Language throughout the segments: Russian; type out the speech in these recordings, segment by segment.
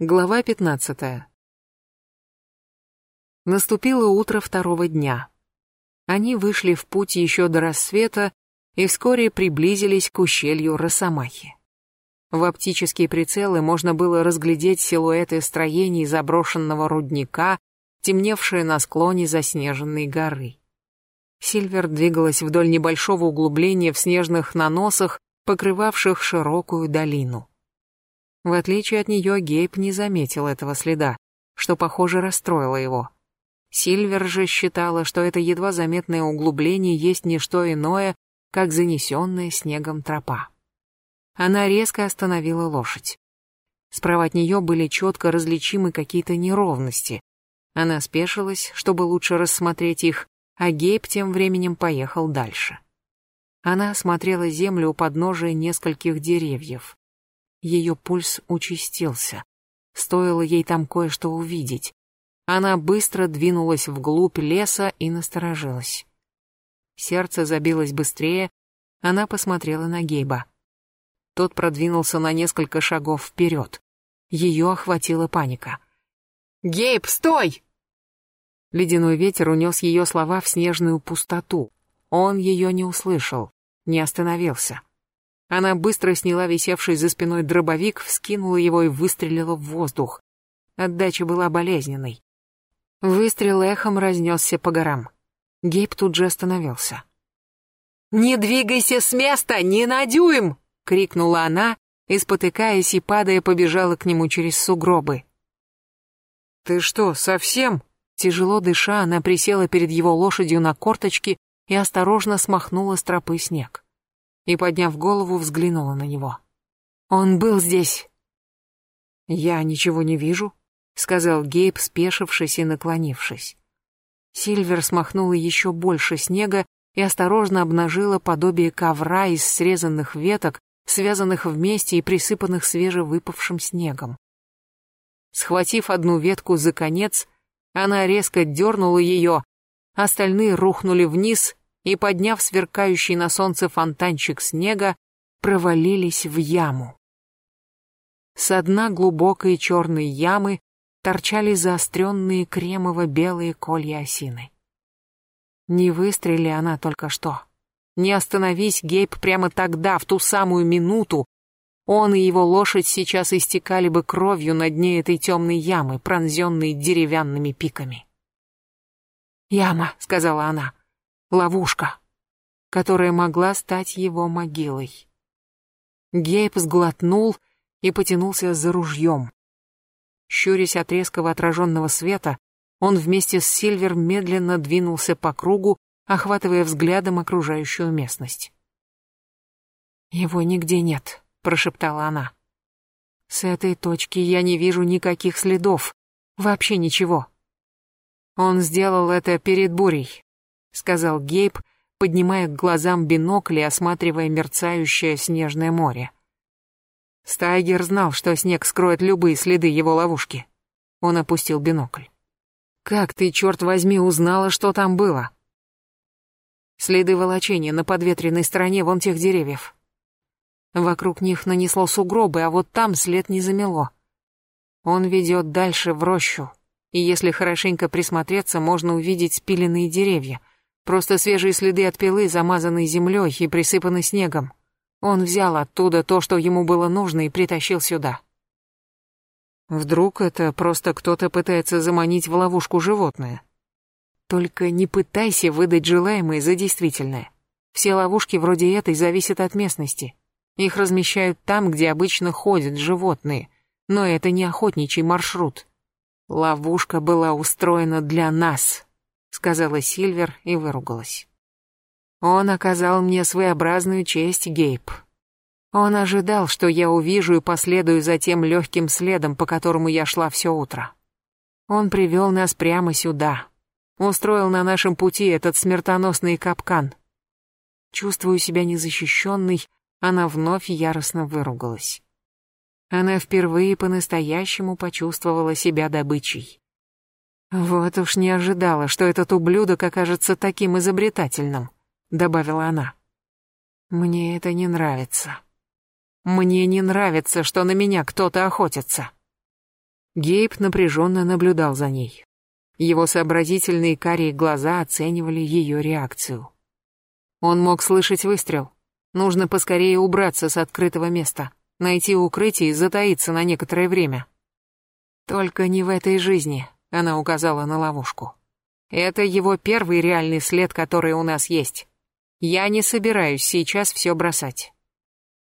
Глава 15. Наступило утро второго дня. Они вышли в путь еще до рассвета и вскоре приблизились к ущелью Росомахи. В оптические прицелы можно было разглядеть силуэты строений заброшенного рудника, темневшие на склоне заснеженной горы. Сильвер двигалась вдоль небольшого углубления в снежных наносах, покрывавших широкую долину. В отличие от нее, Гейб не заметил этого следа, что, похоже, расстроило его. Сильвер же считала, что это едва заметное углубление есть не что иное, как занесенная снегом тропа. Она резко остановила лошадь. Справа от нее были четко различимы какие-то неровности. Она спешилась, чтобы лучше рассмотреть их, а Гейб тем временем поехал дальше. Она осмотрела землю у подножия нескольких деревьев. Ее пульс участился. Стоило ей там кое-что увидеть. Она быстро двинулась вглубь леса и насторожилась. Сердце забилось быстрее, она посмотрела на Гейба. Тот продвинулся на несколько шагов вперед. Ее охватила паника. «Гейб, стой!» Ледяной ветер унес ее слова в снежную пустоту. Он ее не услышал, не остановился. Она быстро сняла висевший за спиной дробовик, вскинула его и выстрелила в воздух. Отдача была болезненной. Выстрел эхом разнесся по горам. Гейб тут же остановился. «Не двигайся с места, не на дюйм!» — крикнула она и, спотыкаясь и падая, побежала к нему через сугробы. «Ты что, совсем?» Тяжело дыша, она присела перед его лошадью на корточки и осторожно смахнула с тропы снег и, подняв голову, взглянула на него. «Он был здесь!» «Я ничего не вижу», — сказал Гейб, спешившись и наклонившись. Сильвер смахнула еще больше снега и осторожно обнажила подобие ковра из срезанных веток, связанных вместе и присыпанных свежевыпавшим снегом. Схватив одну ветку за конец, она резко дернула ее, остальные рухнули вниз, и, подняв сверкающий на солнце фонтанчик снега, провалились в яму. Со дна глубокой черной ямы торчали заостренные кремово-белые колья осины. Не выстрели она только что. Не остановись, Гейб, прямо тогда, в ту самую минуту, он и его лошадь сейчас истекали бы кровью на дне этой темной ямы, пронзенной деревянными пиками. «Яма», — сказала она, ловушка, которая могла стать его могилой. Гейб сглотнул и потянулся за ружьем. Щурясь от резкого отраженного света, он вместе с Сильвер медленно двинулся по кругу, охватывая взглядом окружающую местность. «Его нигде нет», — прошептала она. «С этой точки я не вижу никаких следов, вообще ничего». Он сделал это перед бурей, сказал Гейб, поднимая к глазам бинокль и осматривая мерцающее снежное море. Стайгер знал, что снег скроет любые следы его ловушки. Он опустил бинокль. «Как ты, черт возьми, узнала, что там было?» Следы волочения на подветренной стороне вон тех деревьев. Вокруг них нанесло сугробы, а вот там след не замело. Он ведет дальше в рощу, и если хорошенько присмотреться, можно увидеть спиленные деревья, Просто свежие следы от пилы, замазанные землей и присыпаны снегом. Он взял оттуда то, что ему было нужно, и притащил сюда. Вдруг это просто кто-то пытается заманить в ловушку животное? Только не пытайся выдать желаемое за действительное. Все ловушки вроде этой зависят от местности. Их размещают там, где обычно ходят животные, но это не охотничий маршрут. Ловушка была устроена для нас, сказала Сильвер и выругалась. Он оказал мне своеобразную честь, Гейб. Он ожидал, что я увижу и последую за тем легким следом, по которому я шла все утро. Он привел нас прямо сюда, устроил на нашем пути этот смертоносный капкан. Чувствую себя незащищенной, она вновь яростно выругалась. Она впервые по-настоящему почувствовала себя добычей. «Вот уж не ожидала, что этот ублюдок окажется таким изобретательным», — добавила она. «Мне это не нравится. Мне не нравится, что на меня кто-то охотится». Гейб напряженно наблюдал за ней. Его сообразительные карие глаза оценивали ее реакцию. Он мог слышать выстрел. Нужно поскорее убраться с открытого места, найти укрытие и затаиться на некоторое время. Только не в этой жизни, она указала на ловушку. Это его первый реальный след, который у нас есть. Я не собираюсь сейчас все бросать.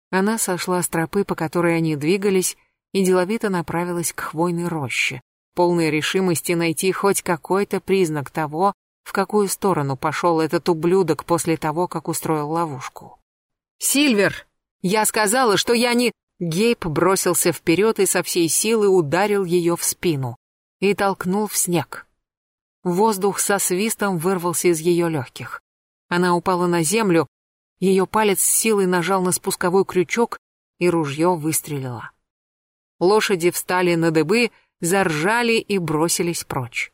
Она сошла с тропы, по которой они двигались, и деловито направилась к хвойной роще, полной решимости найти хоть какой-то признак того, в какую сторону пошел этот ублюдок после того, как устроил ловушку. «Сильвер! Я сказала, что я не...» Гейб бросился вперед и со всей силы ударил ее в спину и толкнул в снег. Воздух со свистом вырвался из ее легких. Она упала на землю, ее палец с силой нажал на спусковой крючок, и ружье выстрелило. Лошади встали на дыбы, заржали и бросились прочь.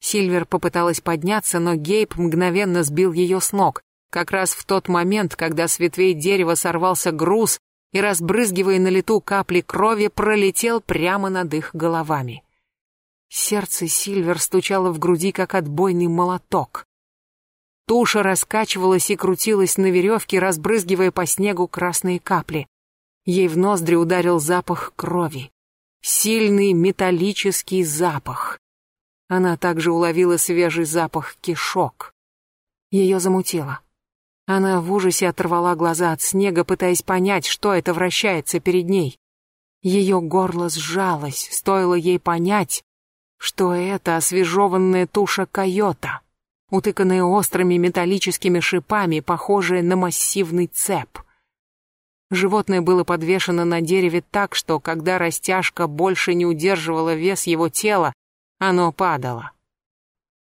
Сильвер попыталась подняться, но Гейб мгновенно сбил ее с ног, как раз в тот момент, когда с ветвей дерева сорвался груз и, разбрызгивая на лету капли крови, пролетел прямо над их головами. Сердце Сильвер стучало в груди, как отбойный молоток. Туша раскачивалась и крутилась на веревке, разбрызгивая по снегу красные капли. Ей в ноздри ударил запах крови. Сильный металлический запах. Она также уловила свежий запах кишок. Ее замутило. Она в ужасе оторвала глаза от снега, пытаясь понять, что это вращается перед ней. Ее горло сжалось, стоило ей понять, что это освежеванная туша койота утыканные острыми металлическими шипами, похожие на массивный цеп. Животное было подвешено на дереве так, что, когда растяжка больше не удерживала вес его тела, оно падало.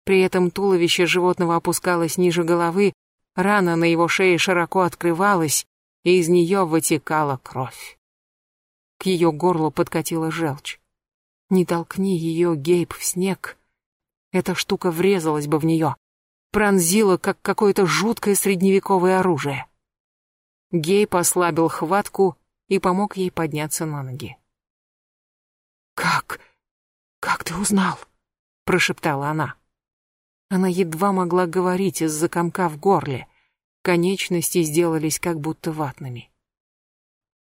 При этом туловище животного опускалось ниже головы, рана на его шее широко открывалась, и из нее вытекала кровь. К ее горлу подкатила желчь. Не толкни ее, Гейб, в снег. Эта штука врезалась бы в нее пронзило, как какое-то жуткое средневековое оружие. Гей послабил хватку и помог ей подняться на ноги. «Как? Как ты узнал?» — прошептала она. Она едва могла говорить из-за комка в горле. Конечности сделались как будто ватными.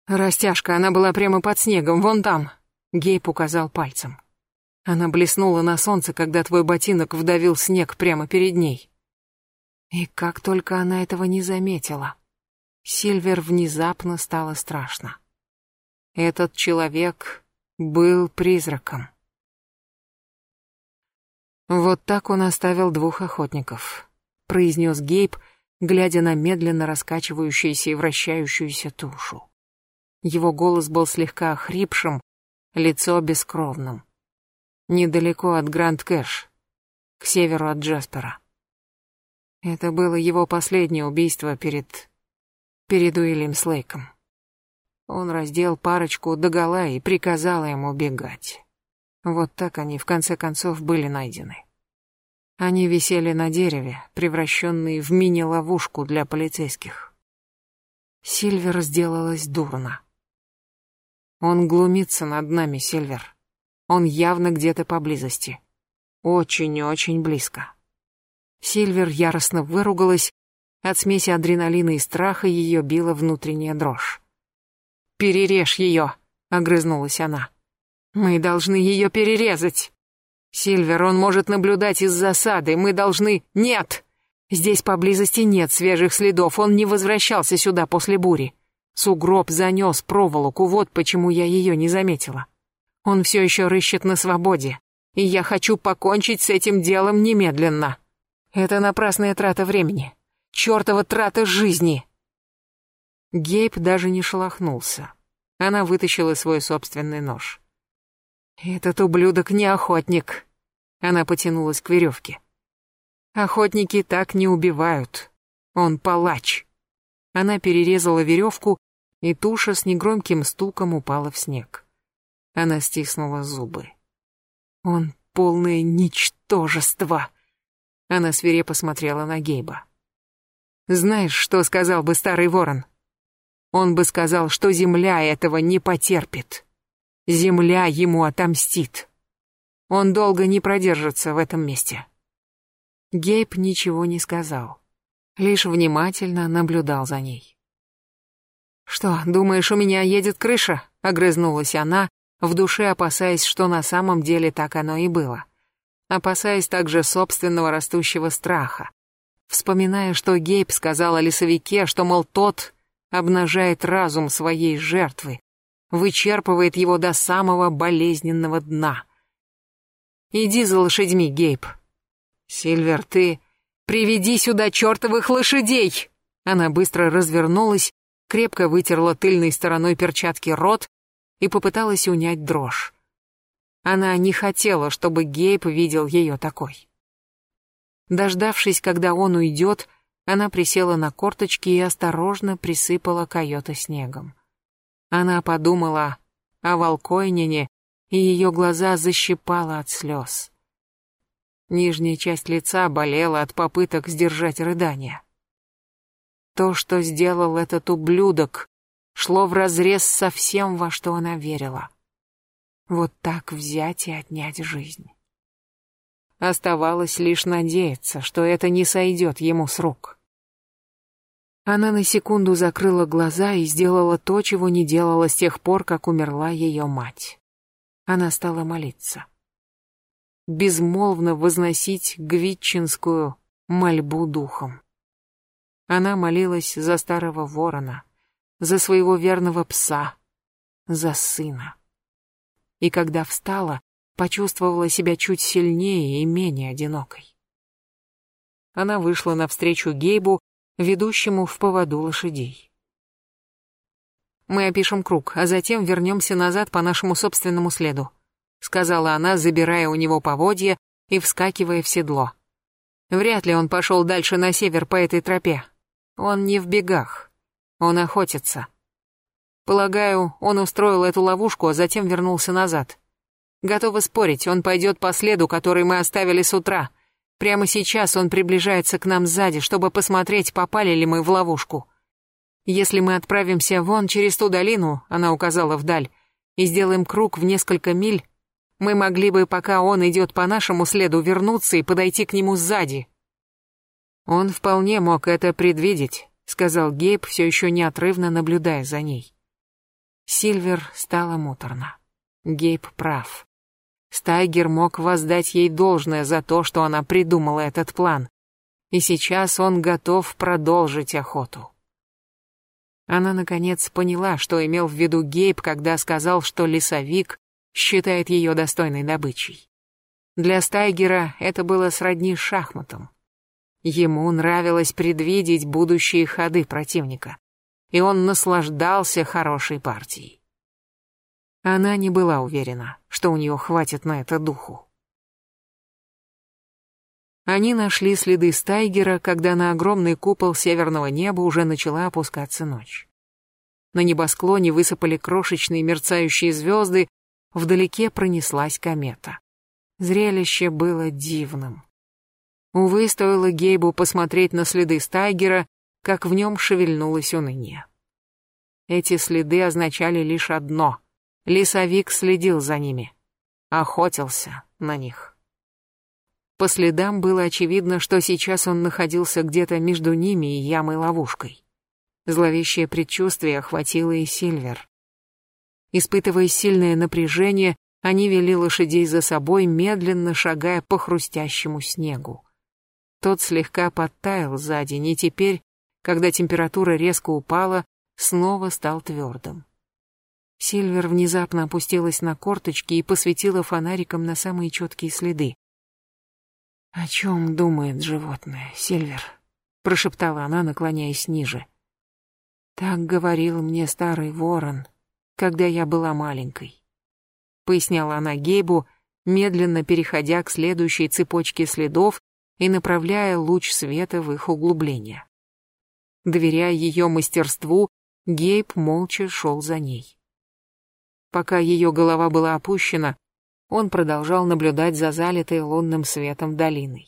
«Растяжка, она была прямо под снегом, вон там!» Гейб указал пальцем. Она блеснула на солнце, когда твой ботинок вдавил снег прямо перед ней. И как только она этого не заметила, Сильвер внезапно стало страшно. Этот человек был призраком. «Вот так он оставил двух охотников», — произнес Гейб, глядя на медленно раскачивающуюся и вращающуюся тушу. Его голос был слегка охрипшим, лицо бескровным. Недалеко от Гранд Кэш, к северу от Джаспера. Это было его последнее убийство перед... перед Уильям Слейком. Он раздел парочку догола и приказал им убегать. Вот так они в конце концов были найдены. Они висели на дереве, превращенные в мини-ловушку для полицейских. Сильвер сделалась дурно. Он глумится над нами, Сильвер. Он явно где-то поблизости. Очень-очень близко. Сильвер яростно выругалась. От смеси адреналина и страха ее била внутренняя дрожь. «Перережь ее!» — огрызнулась она. «Мы должны ее перерезать!» «Сильвер, он может наблюдать из засады, мы должны...» «Нет! Здесь поблизости нет свежих следов, он не возвращался сюда после бури. Сугроб занес проволоку, вот почему я ее не заметила. Он все еще рыщет на свободе, и я хочу покончить с этим делом немедленно». Это напрасная трата времени. Чёртова трата жизни. Гейб даже не шелохнулся. Она вытащила свой собственный нож. Этот ублюдок не охотник. Она потянулась к веревке. Охотники так не убивают. Он палач. Она перерезала веревку, и туша с негромким стуком упала в снег. Она стиснула зубы. Он полное ничтожество. Она свирепо смотрела на Гейба. «Знаешь, что сказал бы старый ворон? Он бы сказал, что земля этого не потерпит. Земля ему отомстит. Он долго не продержится в этом месте. Гейб ничего не сказал, лишь внимательно наблюдал за ней. «Что, думаешь, у меня едет крыша?» — огрызнулась она, в душе опасаясь, что на самом деле так оно и было. Опасаясь также собственного растущего страха. Вспоминая, что Гейб сказал о лесовике, что, мол, тот обнажает разум своей жертвы, вычерпывает его до самого болезненного дна. «Иди за лошадьми, Гейб». «Сильвер, ты... Приведи сюда чертовых лошадей!» Она быстро развернулась, крепко вытерла тыльной стороной перчатки рот и попыталась унять дрожь. Она не хотела, чтобы Гейб видел ее такой. Дождавшись, когда он уйдет, она присела на корточки и осторожно присыпала койота снегом. Она подумала о Волкойнине, и ее глаза защипала от слез. Нижняя часть лица болела от попыток сдержать рыдания. То, что сделал этот ублюдок, шло вразрез со всем, во что она верила. Вот так взять и отнять жизнь. Оставалось лишь надеяться, что это не сойдет ему с рук. Она на секунду закрыла глаза и сделала то, чего не делала с тех пор, как умерла ее мать. Она стала молиться. Безмолвно возносить гвитчинскую мольбу духом. Она молилась за старого ворона, за своего верного пса, за сына. И когда встала, почувствовала себя чуть сильнее и менее одинокой. Она вышла навстречу Гейбу, ведущему в поводу лошадей. «Мы опишем круг, а затем вернемся назад по нашему собственному следу», сказала она, забирая у него поводья и вскакивая в седло. Вряд ли он пошел дальше на север по этой тропе. Он не в бегах. Он охотится. Полагаю, он устроил эту ловушку, а затем вернулся назад. Готова спорить, он пойдет по следу, который мы оставили с утра. Прямо сейчас он приближается к нам сзади, чтобы посмотреть, попали ли мы в ловушку. Если мы отправимся вон через ту долину, она указала вдаль, и сделаем круг в несколько миль, мы могли бы, пока он идет по нашему следу, вернуться и подойти к нему сзади. Он вполне мог это предвидеть, сказал Гейб, все еще неотрывно наблюдая за ней. Сильвер стало муторно. Гейб прав. Стайгер мог воздать ей должное за то, что она придумала этот план. И сейчас он готов продолжить охоту. Она, наконец, поняла, что имел в виду Гейб, когда сказал, что лесовик считает ее достойной добычей. Для Стайгера это было сродни шахматам. Ему нравилось предвидеть будущие ходы противника, и он наслаждался хорошей партией. Она не была уверена, что у нее хватит на это духу. Они нашли следы Стайгера, когда на огромный купол северного неба уже начала опускаться ночь. На небосклоне высыпали крошечные мерцающие звезды, вдалеке пронеслась комета. Зрелище было дивным. Увы, стоило Гейбу посмотреть на следы Стайгера, как в нем шевельнулось уныние. Эти следы означали лишь одно — лесовик следил за ними, охотился на них. По следам было очевидно, что сейчас он находился где-то между ними и ямой-ловушкой. Зловещее предчувствие охватило и Сильвер. Испытывая сильное напряжение, они вели лошадей за собой, медленно шагая по хрустящему снегу. Тот слегка подтаял сзади, и теперь, когда температура резко упала, снова стал твердым. Сильвер внезапно опустилась на корточки и посветила фонариком на самые четкие следы. «О чем думает животное, Сильвер?» — прошептала она, наклоняясь ниже. «Так говорил мне старый ворон, когда я была маленькой», — поясняла она Гейбу, медленно переходя к следующей цепочке следов и направляя луч света в их углубление. Доверяя ее мастерству, Гейб молча шел за ней. Пока ее голова была опущена, он продолжал наблюдать за залитой лунным светом долиной.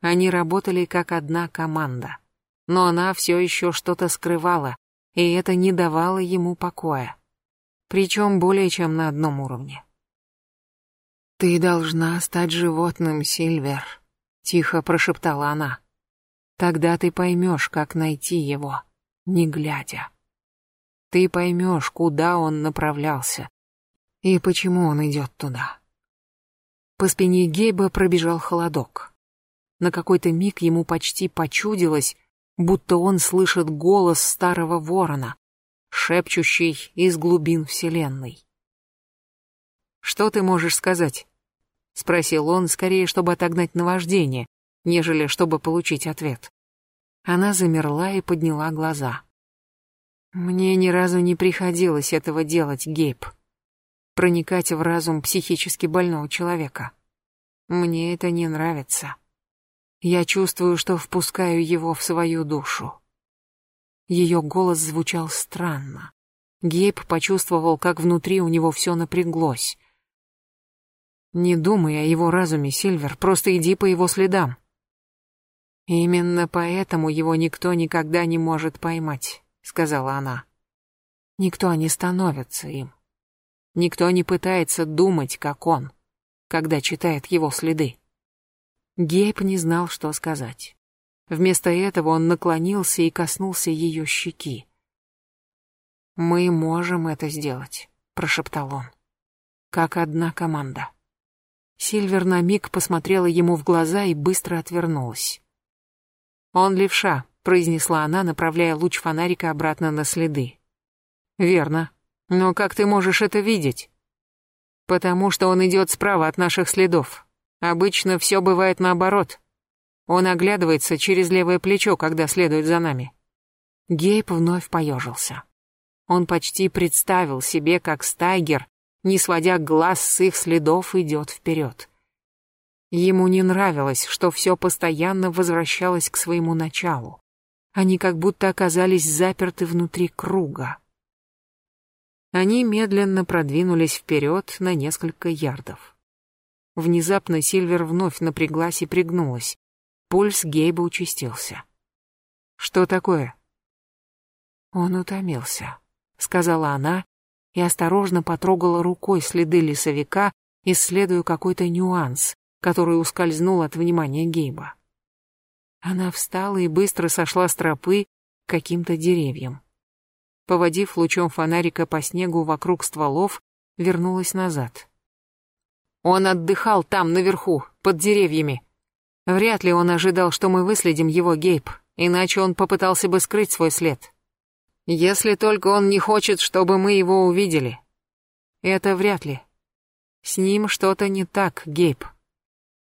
Они работали как одна команда, но она все еще что-то скрывала, и это не давало ему покоя. Причем более чем на одном уровне. «Ты должна стать животным, Сильвер», — тихо прошептала она. «Тогда ты поймешь, как найти его, не глядя. Ты поймешь, куда он направлялся и почему он идет туда». По спине Гейба пробежал холодок. На какой-то миг ему почти почудилось, будто он слышит голос старого ворона, шепчущий из глубин вселенной. «Что ты можешь сказать?» — спросил он, скорее, чтобы отогнать наваждение, нежели чтобы получить ответ. Она замерла и подняла глаза. «Мне ни разу не приходилось этого делать, Гейб. Проникать в разум психически больного человека. Мне это не нравится. Я чувствую, что впускаю его в свою душу. Ее голос звучал странно. Гейб почувствовал, как внутри у него все напряглось. «Не думай о его разуме, Сильвер, просто иди по его следам». «Именно поэтому его никто никогда не может поймать», — сказала она. «Никто не становится им. Никто не пытается думать, как он, когда читает его следы». Гейб не знал, что сказать. Вместо этого он наклонился и коснулся ее щеки. «Мы можем это сделать», — прошептал он. «Как одна команда». Сильвер на миг посмотрела ему в глаза и быстро отвернулась. «Он левша», — произнесла она, направляя луч фонарика обратно на следы. «Верно. Но как ты можешь это видеть?» «Потому что он идет справа от наших следов. Обычно все бывает наоборот. Он оглядывается через левое плечо, когда следует за нами. Гейб вновь поежился. Он почти представил себе, как Стайгер, не сводя глаз с их следов, идет вперед. Ему не нравилось, что все постоянно возвращалось к своему началу. Они как будто оказались заперты внутри круга. Они медленно продвинулись вперед на несколько ярдов. Внезапно Сильвер вновь напряглась и пригнулась. Пульс Гейба участился. «Что такое?» «Он утомился», — сказала она и осторожно потрогала рукой следы лесовика, исследуя какой-то нюанс, который ускользнул от внимания Гейба. Она встала и быстро сошла с тропы к каким-то деревьям. Поводив лучом фонарика по снегу вокруг стволов, вернулась назад. Он отдыхал там, наверху, под деревьями, Вряд ли он ожидал, что мы выследим его, Гейб, иначе он попытался бы скрыть свой след. Если только он не хочет, чтобы мы его увидели. Это вряд ли. С ним что-то не так, Гейб.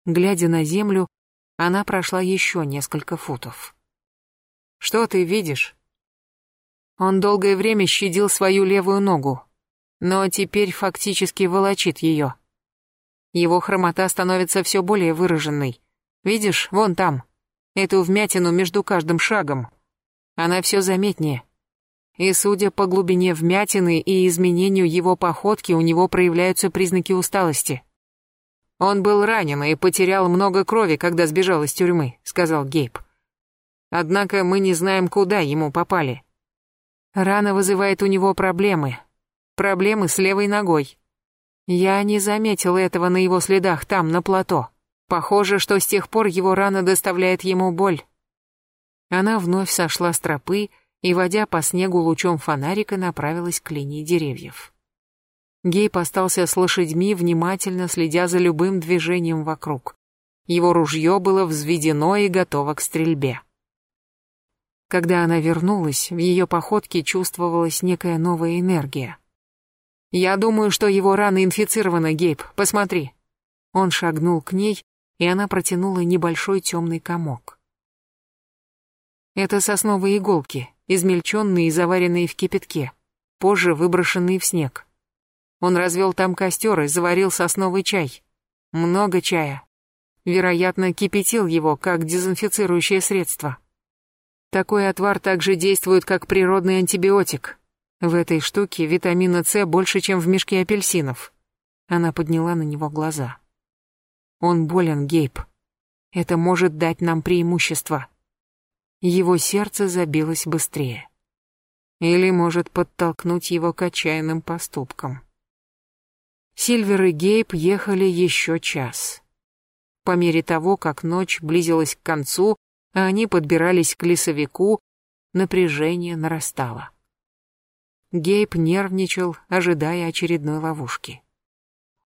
Глядя на землю, она прошла еще несколько футов. Что ты видишь? Он долгое время щадил свою левую ногу, но теперь фактически волочит ее. Его хромота становится все более выраженной. Видишь, вон там, эту вмятину между каждым шагом. Она все заметнее. И судя по глубине вмятины и изменению его походки, у него проявляются признаки усталости. «Он был ранен и потерял много крови, когда сбежал из тюрьмы», — сказал Гейб. «Однако мы не знаем, куда ему попали. Рана вызывает у него проблемы. Проблемы с левой ногой. Я не заметил этого на его следах там, на плато. Похоже, что с тех пор его рана доставляет ему боль. Она вновь сошла с тропы и, водя по снегу лучом фонарика, направилась к линии деревьев. Гейб остался с лошадьми, внимательно следя за любым движением вокруг. Его ружье было взведено и готово к стрельбе. Когда она вернулась, в ее походке чувствовалась некая новая энергия. «Я думаю, что его рана инфицирована, Гейб, посмотри». Он шагнул к ней и она протянула небольшой темный комок. Это сосновые иголки, измельченные и заваренные в кипятке, позже выброшенные в снег. Он развел там костер и заварил сосновый чай. Много чая. Вероятно, кипятил его, как дезинфицирующее средство. Такой отвар также действует как природный антибиотик. В этой штуке витамина С больше, чем в мешке апельсинов. Она подняла на него глаза. Он болен, Гейб. Это может дать нам преимущество. Его сердце забилось быстрее. Или может подтолкнуть его к отчаянным поступкам. Сильвер и Гейб ехали еще час. По мере того, как ночь близилась к концу, а они подбирались к лесовику, напряжение нарастало. Гейб нервничал, ожидая очередной ловушки.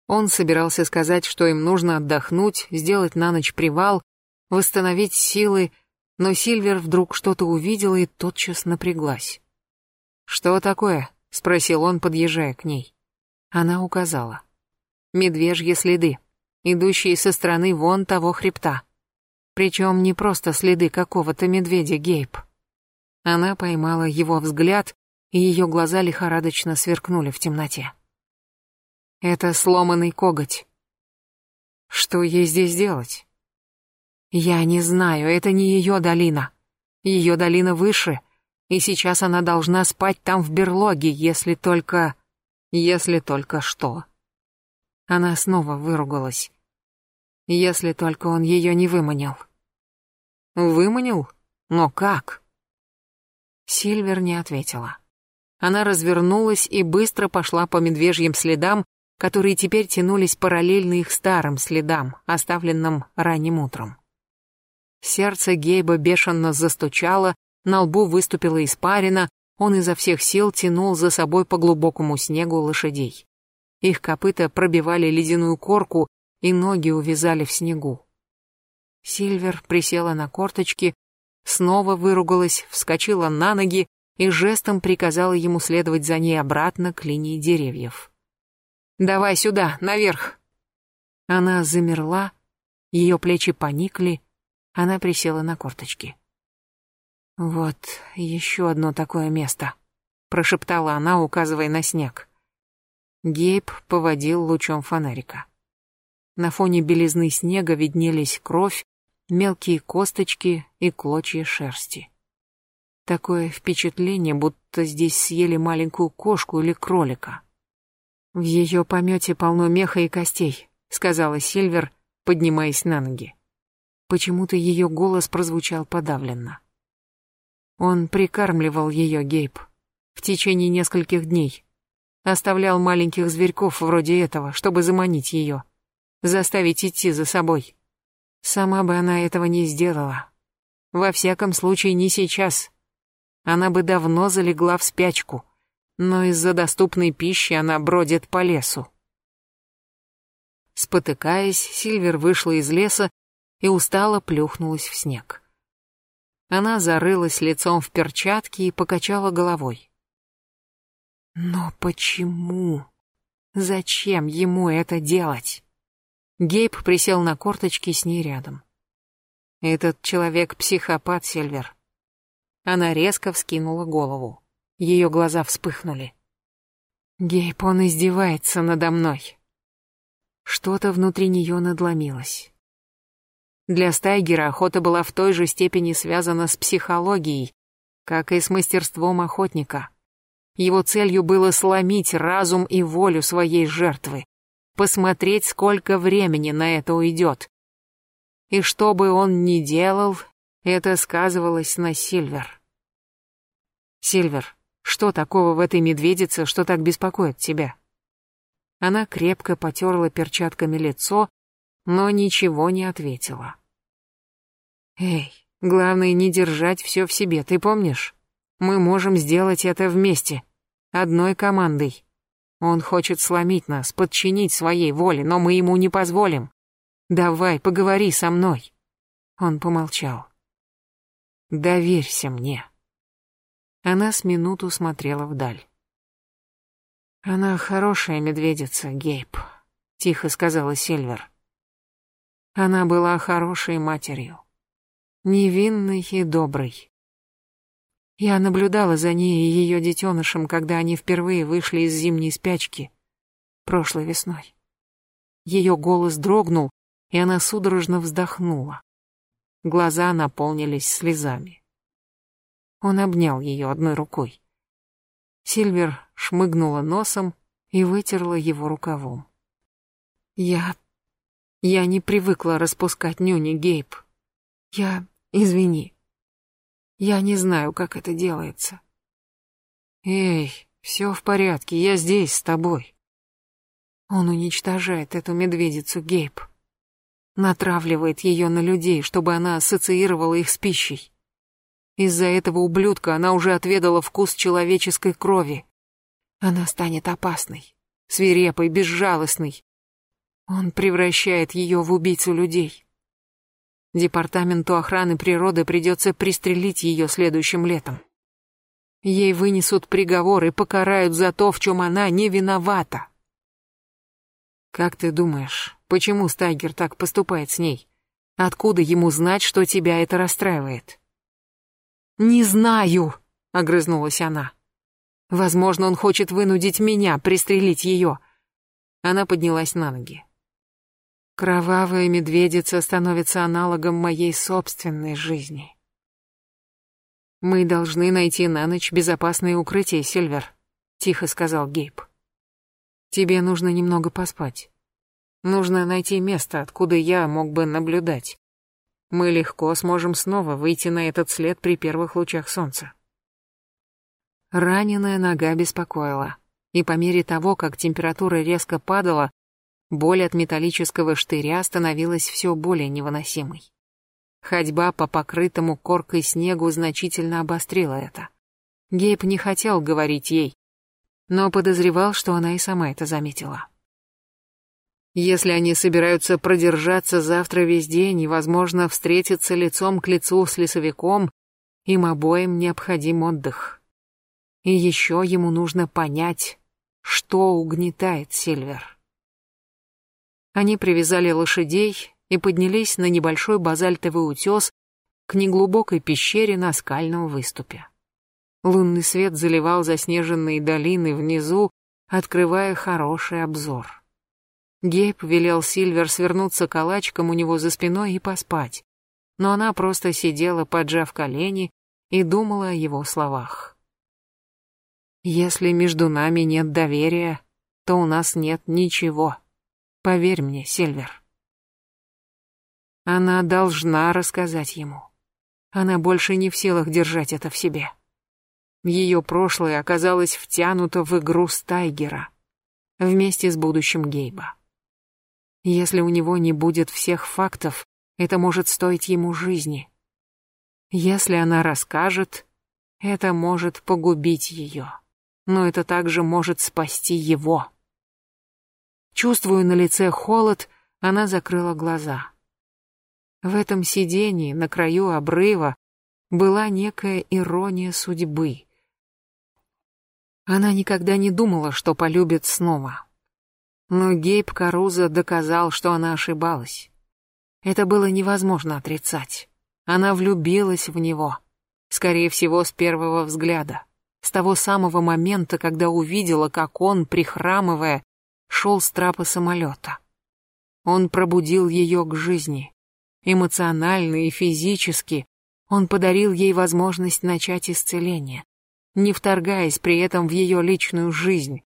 Он собирался сказать, что им нужно отдохнуть, сделать на ночь привал, восстановить силы, но Сильвер вдруг что-то увидела и тотчас напряглась. «Что такое?» — спросил он, подъезжая к ней. Она указала. «Медвежьи следы, идущие со стороны вон того хребта. Причем не просто следы какого-то медведя, Гейб». Она поймала его взгляд, и ее глаза лихорадочно сверкнули в темноте. Это сломанный коготь. Что ей здесь делать? Я не знаю, это не ее долина. Ее долина выше, и сейчас она должна спать там в берлоге, если только... Если только что. Она снова выругалась. Если только он ее не выманил. Выманил? Но как? Сильвер не ответила. Она развернулась и быстро пошла по медвежьим следам, которые теперь тянулись параллельно их старым следам, оставленным ранним утром. Сердце Гейба бешено застучало, на лбу выступила испарина, он изо всех сил тянул за собой по глубокому снегу лошадей. Их копыта пробивали ледяную корку, и ноги увязали в снегу. Сильвер присела на корточки, снова выругалась, вскочила на ноги и жестом приказала ему следовать за ней обратно к линии деревьев. Давай сюда, наверх. Она замерла, ее плечи поникли, она присела на корточки. Вот еще одно такое место, прошептала она, указывая на снег. Гейб поводил лучом фонарика. На фоне белизны снега виднелись кровь, мелкие косточки и клочья шерсти. Такое впечатление, будто здесь съели маленькую кошку или кролика. «В ее помете полно меха и костей», — сказала Сильвер, поднимаясь на ноги. Почему-то ее голос прозвучал подавленно. Он прикармливал ее, Гейб, в течение нескольких дней. Оставлял маленьких зверьков вроде этого, чтобы заманить ее, заставить идти за собой. Сама бы она этого не сделала. Во всяком случае, не сейчас. Она бы давно залегла в спячку — но из-за доступной пищи она бродит по лесу. Спотыкаясь, Сильвер вышла из леса и устало плюхнулась в снег. Она зарылась лицом в перчатки и покачала головой. Но почему? Зачем ему это делать? Гейб присел на корточки с ней рядом. Этот человек психопат, Сильвер. Она резко вскинула голову. Ее глаза вспыхнули. Гейб, он издевается надо мной. Что-то внутри нее надломилось. Для Стайгера охота была в той же степени связана с психологией, как и с мастерством охотника. Его целью было сломить разум и волю своей жертвы, посмотреть, сколько времени на это уйдет. И что бы он ни делал, это сказывалось на Сильвер. Сильвер, что такого в этой медведице, что так беспокоит тебя? Она крепко потерла перчатками лицо, но ничего не ответила. Эй, главное не держать все в себе, ты помнишь? Мы можем сделать это вместе, одной командой. Он хочет сломить нас, подчинить своей воле, но мы ему не позволим. Давай, поговори со мной. Он помолчал. Доверься мне. Она с минуту смотрела вдаль. «Она хорошая медведица, Гейб», — тихо сказала Сильвер. Она была хорошей матерью, невинной и доброй. Я наблюдала за ней и ее детенышем, когда они впервые вышли из зимней спячки прошлой весной. Ее голос дрогнул, и она судорожно вздохнула. Глаза наполнились слезами. Он обнял ее одной рукой. Сильвер шмыгнула носом и вытерла его рукавом. «Я... я не привыкла распускать нюни, Гейб. Я... извини. Я не знаю, как это делается. Эй, все в порядке, я здесь с тобой. Он уничтожает эту медведицу, Гейб. Натравливает ее на людей, чтобы она ассоциировала их с пищей. Из-за этого ублюдка она уже отведала вкус человеческой крови. Она станет опасной, свирепой, безжалостной. Он превращает ее в убийцу людей. Департаменту охраны природы придется пристрелить ее следующим летом. Ей вынесут приговор и покарают за то, в чем она не виновата. Как ты думаешь, почему Стайгер так поступает с ней? Откуда ему знать, что тебя это расстраивает? «Не знаю», — огрызнулась она. «Возможно, он хочет вынудить меня пристрелить ее». Она поднялась на ноги. Кровавая медведица становится аналогом моей собственной жизни. «Мы должны найти на ночь безопасное укрытие, Сильвер», — тихо сказал Гейб. «Тебе нужно немного поспать. Нужно найти место, откуда я мог бы наблюдать мы легко сможем снова выйти на этот след при первых лучах солнца. Раненая нога беспокоила, и по мере того, как температура резко падала, боль от металлического штыря становилась все более невыносимой. Ходьба по покрытому коркой снегу значительно обострила это. Гейб не хотел говорить ей, но подозревал, что она и сама это заметила. Если они собираются продержаться завтра весь день и, возможно, встретиться лицом к лицу с лесовиком, им обоим необходим отдых. И еще ему нужно понять, что угнетает Сильвер. Они привязали лошадей и поднялись на небольшой базальтовый утес к неглубокой пещере на скальном выступе. Лунный свет заливал заснеженные долины внизу, открывая хороший обзор. Гейб велел Сильвер свернуться калачиком у него за спиной и поспать, но она просто сидела, поджав колени, и думала о его словах. «Если между нами нет доверия, то у нас нет ничего. Поверь мне, Сильвер». Она должна рассказать ему. Она больше не в силах держать это в себе. Ее прошлое оказалось втянуто в игру Стайгера вместе с будущим Гейба. Если у него не будет всех фактов, это может стоить ему жизни. Если она расскажет, это может погубить ее. Но это также может спасти его. Чувствуя на лице холод, она закрыла глаза. В этом сидении, на краю обрыва, была некая ирония судьбы. Она никогда не думала, что полюбит снова. Но Гейб Каруза доказал, что она ошибалась. Это было невозможно отрицать. Она влюбилась в него. Скорее всего, с первого взгляда. С того самого момента, когда увидела, как он, прихрамывая, шел с трапа самолета. Он пробудил ее к жизни. Эмоционально и физически он подарил ей возможность начать исцеление, не вторгаясь при этом в ее личную жизнь,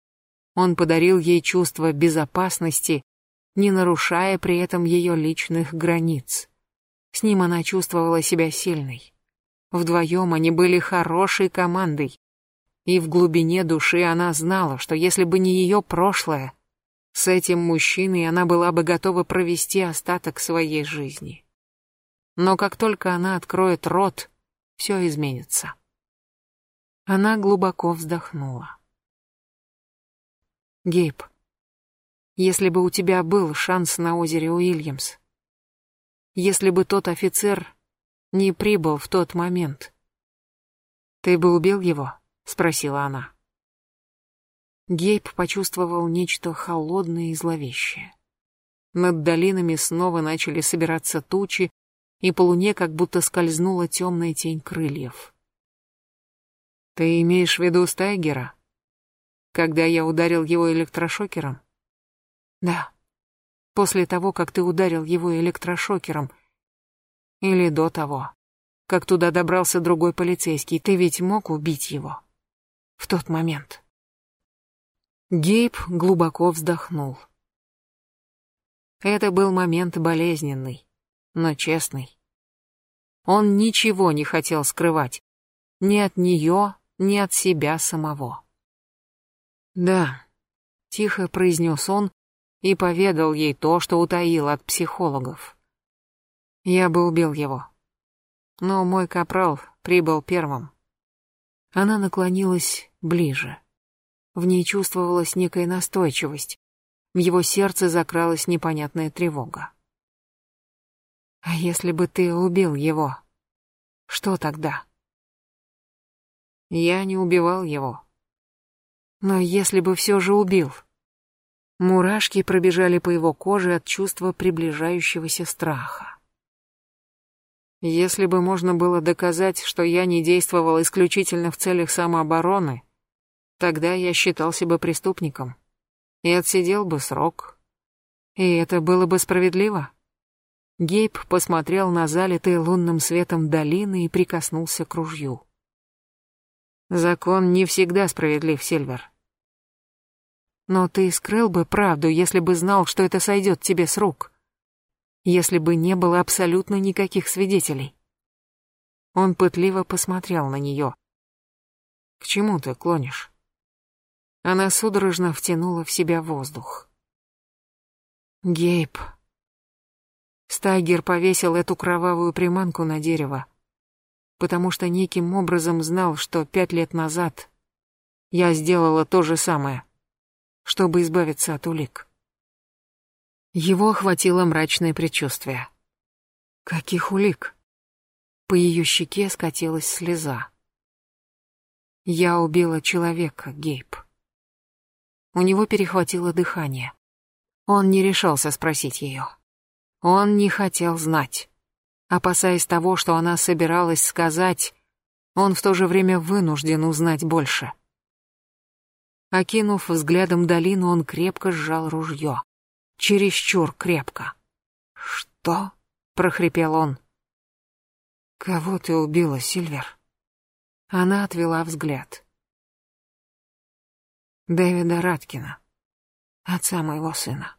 он подарил ей чувство безопасности, не нарушая при этом ее личных границ. С ним она чувствовала себя сильной. Вдвоем они были хорошей командой. И в глубине души она знала, что если бы не ее прошлое, с этим мужчиной она была бы готова провести остаток своей жизни. Но как только она откроет рот, все изменится. Она глубоко вздохнула. Гейб, если бы у тебя был шанс на озере Уильямс, если бы тот офицер не прибыл в тот момент, ты бы убил его? Спросила она. Гейб почувствовал нечто холодное и зловещее. Над долинами снова начали собираться тучи, и по луне как будто скользнула темная тень крыльев. «Ты имеешь в виду Стайгера?» Когда я ударил его электрошокером? Да. После того, как ты ударил его электрошокером. Или до того. Как туда добрался другой полицейский, ты ведь мог убить его. В тот момент. Гейб глубоко вздохнул. Это был момент болезненный, но честный. Он ничего не хотел скрывать. Ни от нее, не от себя самого. «Да», — тихо произнес он и поведал ей то, что утаил от психологов. «Я бы убил его. Но мой капрал прибыл первым». Она наклонилась ближе. В ней чувствовалась некая настойчивость. В его сердце закралась непонятная тревога. «А если бы ты убил его? Что тогда?» «Я не убивал его», но если бы все же убил? Мурашки пробежали по его коже от чувства приближающегося страха. Если бы можно было доказать, что я не действовал исключительно в целях самообороны, тогда я считался бы преступником и отсидел бы срок. И это было бы справедливо. Гейб посмотрел на залитые лунным светом долины и прикоснулся к ружью. Закон не всегда справедлив, Сильвер. Но ты скрыл бы правду, если бы знал, что это сойдет тебе с рук. Если бы не было абсолютно никаких свидетелей. Он пытливо посмотрел на нее. К чему ты клонишь? Она судорожно втянула в себя воздух. Гейб. Стайгер повесил эту кровавую приманку на дерево, потому что неким образом знал, что пять лет назад я сделала то же самое чтобы избавиться от улик. Его охватило мрачное предчувствие. Каких улик? По ее щеке скатилась слеза. Я убила человека, Гейб. У него перехватило дыхание. Он не решался спросить ее. Он не хотел знать. Опасаясь того, что она собиралась сказать, он в то же время вынужден узнать больше. Окинув взглядом долину, он крепко сжал ружье. Чересчур крепко. «Что?» — прохрипел он. «Кого ты убила, Сильвер?» Она отвела взгляд. Дэвида Раткина, отца моего сына.